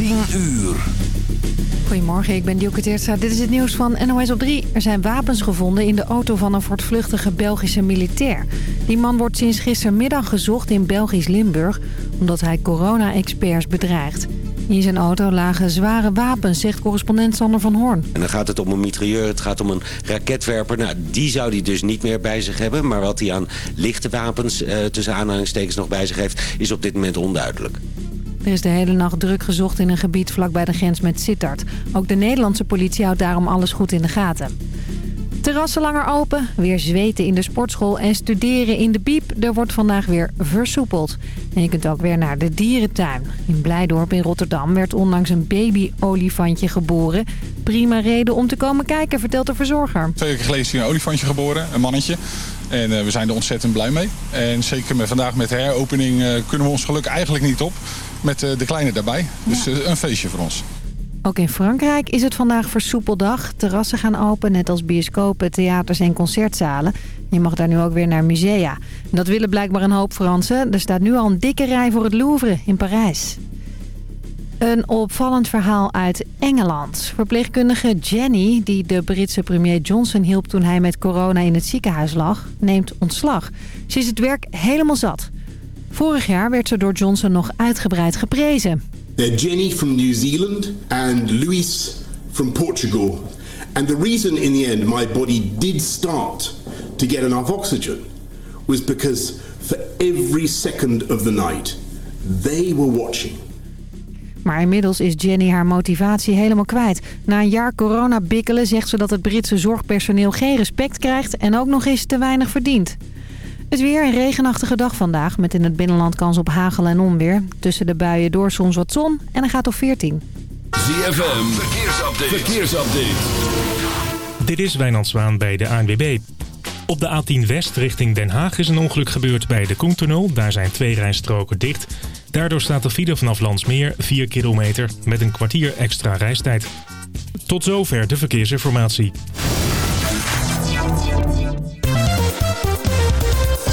10 uur. Goedemorgen, ik ben Dielke Teertstra. Dit is het nieuws van NOS op 3. Er zijn wapens gevonden in de auto van een voortvluchtige Belgische militair. Die man wordt sinds gistermiddag gezocht in Belgisch Limburg... omdat hij corona-experts bedreigt. In zijn auto lagen zware wapens, zegt correspondent Sander van Hoorn. En dan gaat het om een mitrailleur, het gaat om een raketwerper. Nou, die zou hij dus niet meer bij zich hebben. Maar wat hij aan lichte wapens eh, tussen aanhalingstekens nog bij zich heeft... is op dit moment onduidelijk. Er is de hele nacht druk gezocht in een gebied vlakbij de grens met Sittard. Ook de Nederlandse politie houdt daarom alles goed in de gaten. Terrassen langer open, weer zweten in de sportschool en studeren in de biep. Er wordt vandaag weer versoepeld. En je kunt ook weer naar de dierentuin. In Blijdorp in Rotterdam werd onlangs een baby-olifantje geboren. Prima reden om te komen kijken, vertelt de verzorger. Twee weken geleden is hier een olifantje geboren, een mannetje. En uh, we zijn er ontzettend blij mee. En zeker met vandaag met de heropening uh, kunnen we ons geluk eigenlijk niet op. Met uh, de kleine daarbij. Dus een feestje voor ons. Ook in Frankrijk is het vandaag versoepeldag. Terrassen gaan open, net als bioscopen, theaters en concertzalen. Je mag daar nu ook weer naar musea. Dat willen blijkbaar een hoop Fransen. Er staat nu al een dikke rij voor het Louvre in Parijs. Een opvallend verhaal uit Engeland. Verpleegkundige Jenny, die de Britse premier Johnson hielp toen hij met corona in het ziekenhuis lag, neemt ontslag. Ze is het werk helemaal zat. Vorig jaar werd ze door Johnson nog uitgebreid geprezen. Jenny from New Zealand and Luis from Portugal. And the reason in the end my body did start to get enough oxygen was because for every second of the night they were watching. Maar inmiddels is Jenny haar motivatie helemaal kwijt. Na een jaar corona bikkelen zegt ze dat het Britse zorgpersoneel geen respect krijgt en ook nog eens te weinig verdient. Het weer een regenachtige dag vandaag met in het binnenland kans op hagel en onweer. Tussen de buien door soms wat zon en dan gaat op 14. ZFM, verkeersupdate. verkeersupdate. Dit is Wijnand Zwaan bij de ANWB. Op de A10 West richting Den Haag is een ongeluk gebeurd bij de Koentunnel. Daar zijn twee rijstroken dicht. Daardoor staat de file vanaf Landsmeer 4 kilometer met een kwartier extra reistijd. Tot zover de verkeersinformatie.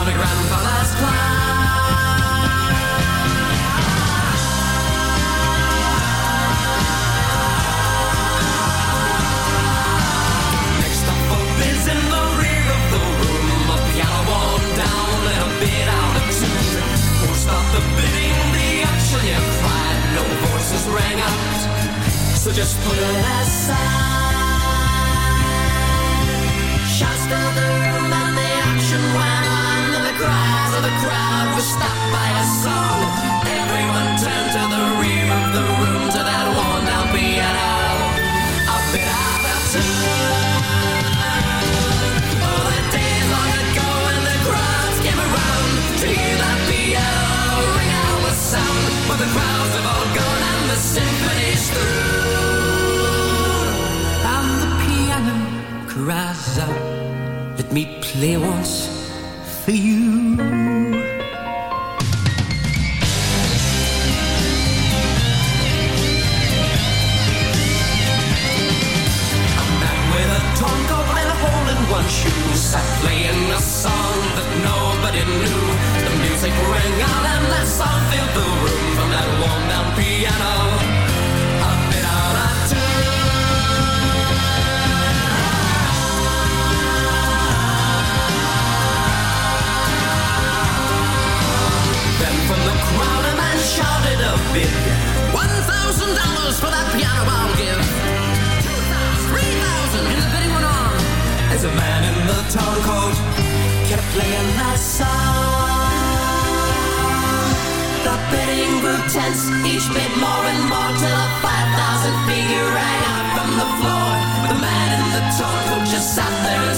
On the ground.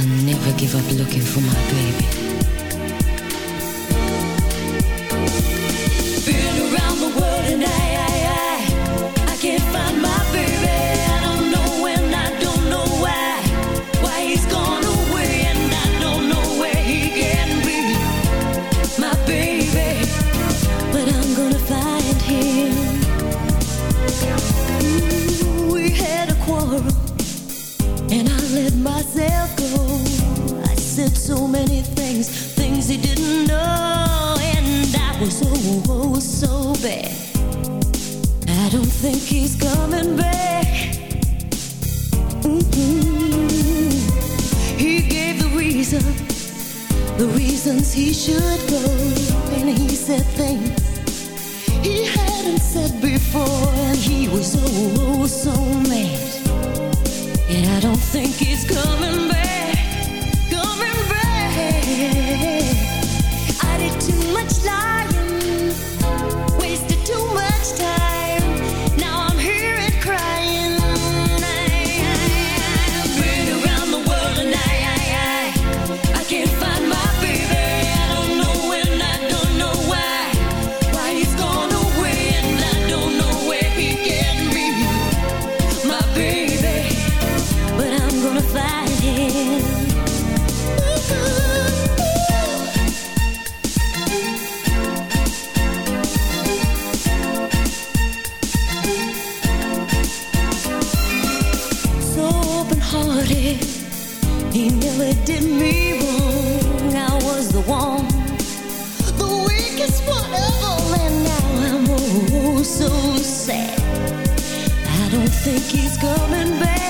I never give up looking for my baby. think he's coming back. Mm-hmm. He gave the the reasons he should go, and he said things he hadn't said before, and he was so so mad. And I don't think he's coming back, coming back. I did too much lying. so sad. I don't think he's coming back.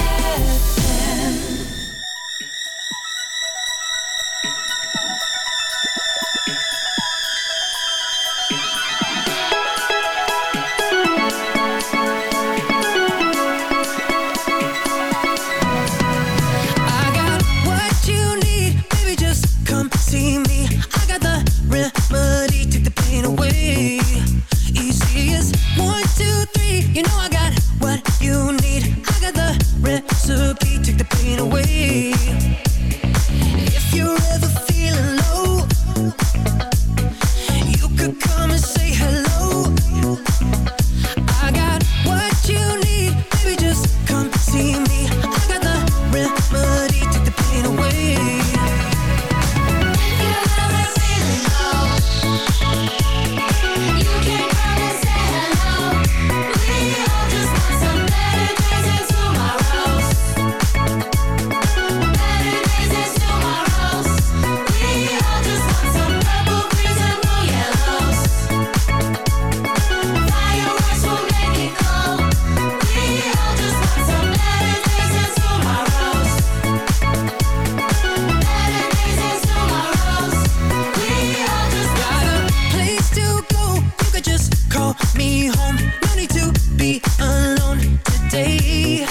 away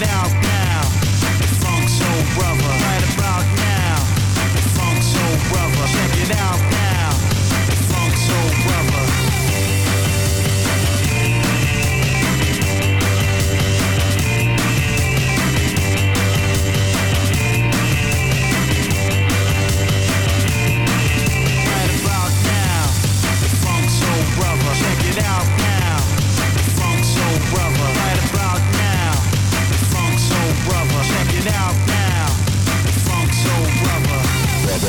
now.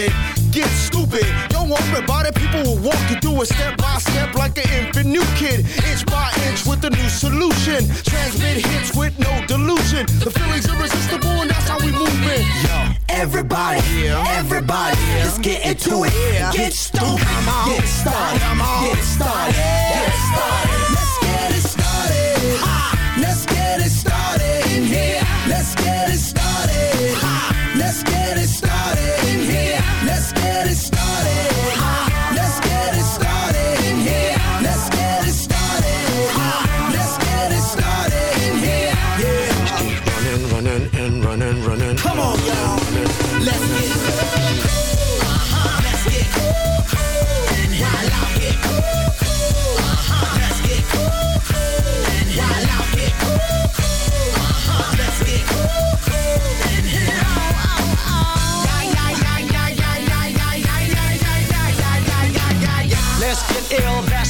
retarded. Get stupid. Yo, won't about it. People will walk you through it step by step like an infant new kid. Inch by inch with a new solution. Transmit hits with no delusion. The feeling's irresistible and that's how we move it. Yo. Everybody, yeah. everybody, yeah. let's get into it. Yeah. Get stupid. Come on. Get started. Come on. Get started. Get started. Let's get it started. Ah. Let's get it started in here. Let's get it started. Let's get it started in here. Let's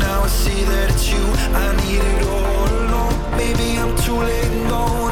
Now I see that it's you. I need it all alone. Maybe I'm too late gone.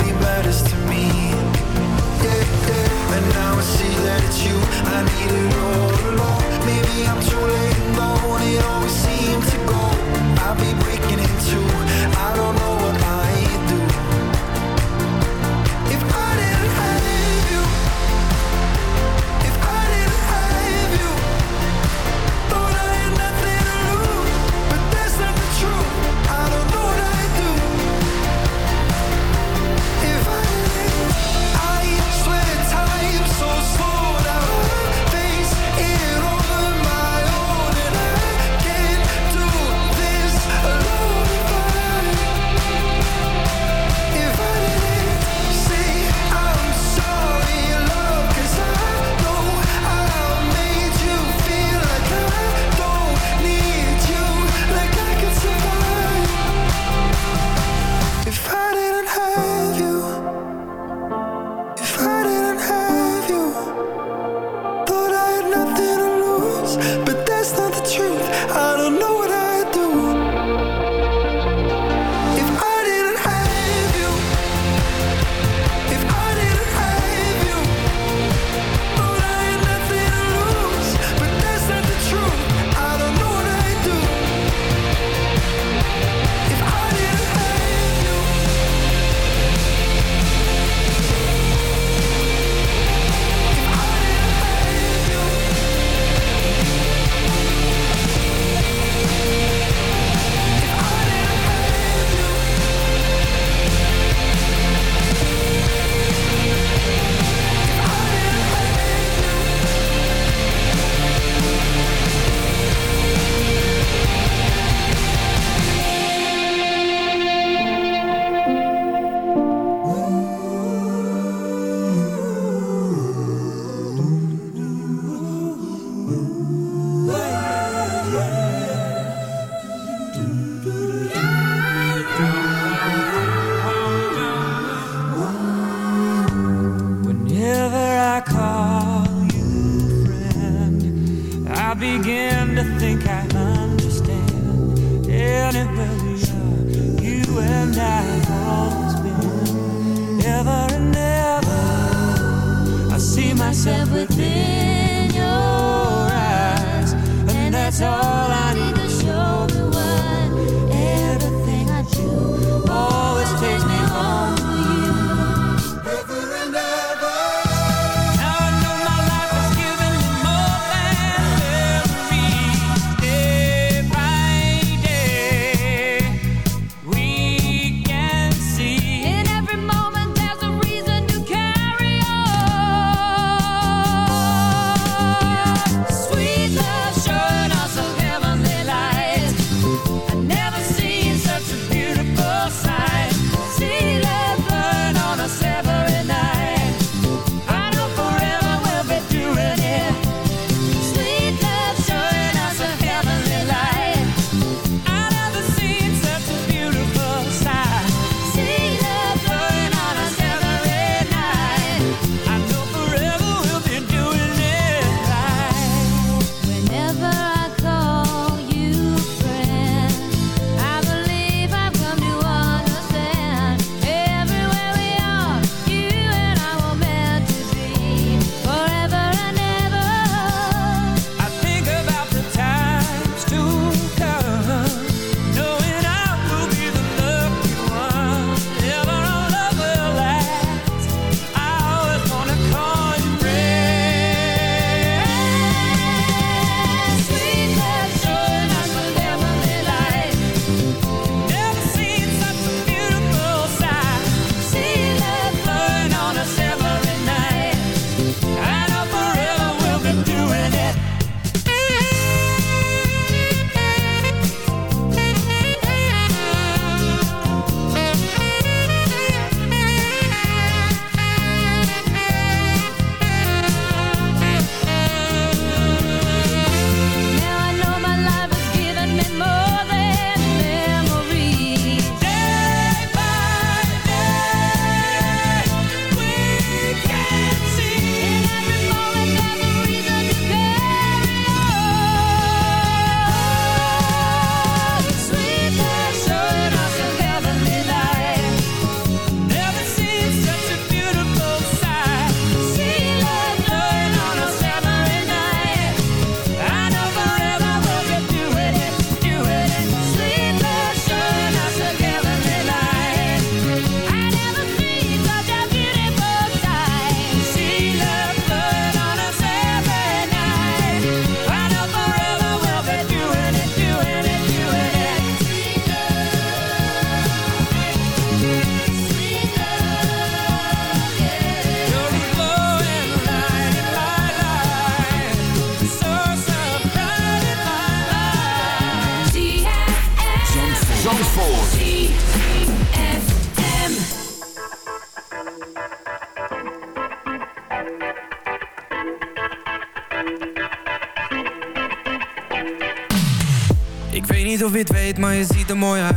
Ik weet niet of je het weet, maar je ziet er mooi uit.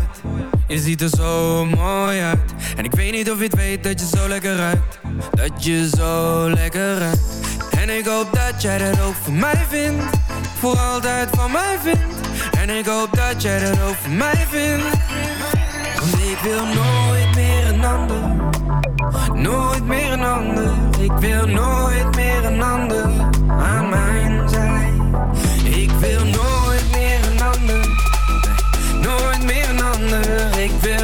Je ziet er zo mooi uit. En ik weet niet of je het weet dat je zo lekker ruikt. Dat je zo lekker ruikt. En ik hoop dat jij dat ook voor mij vindt. Voor altijd van mij vindt. En ik hoop dat jij dat ook voor mij vindt wil nooit meer een ander. Nooit meer een ander. Ik wil nooit meer een ander aan mijn zij. Ik wil nooit meer een ander. Nooit meer een ander. Ik wil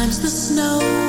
Sometimes the snow.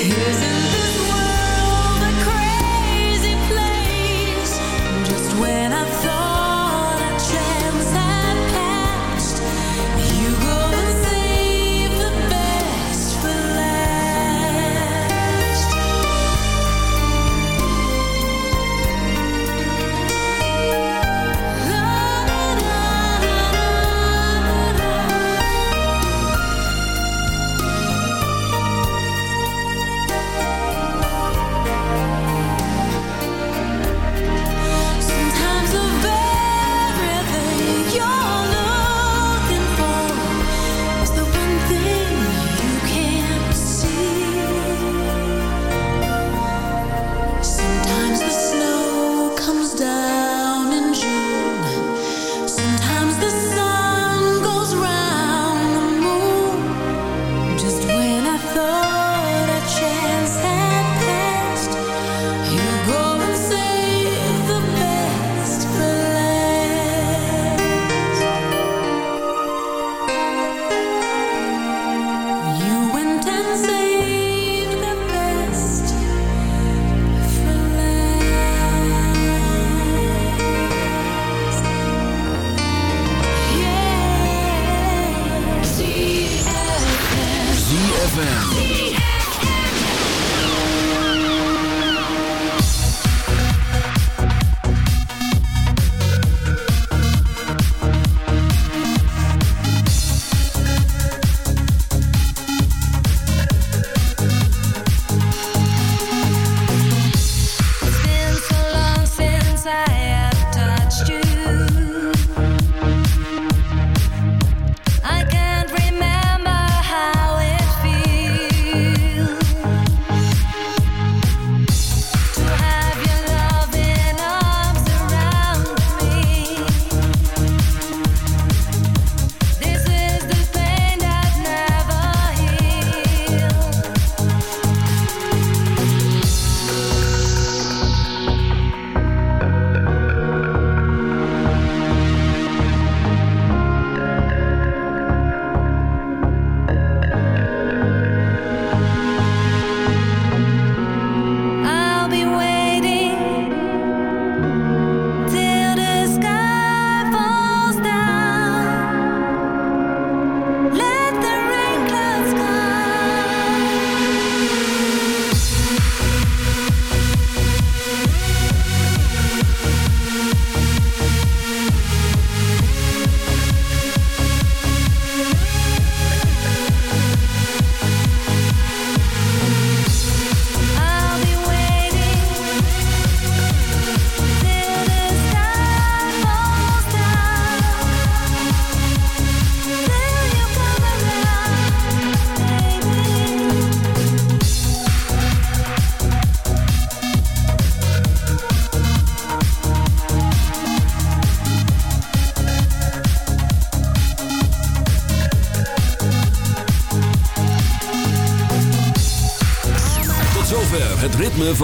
Here's a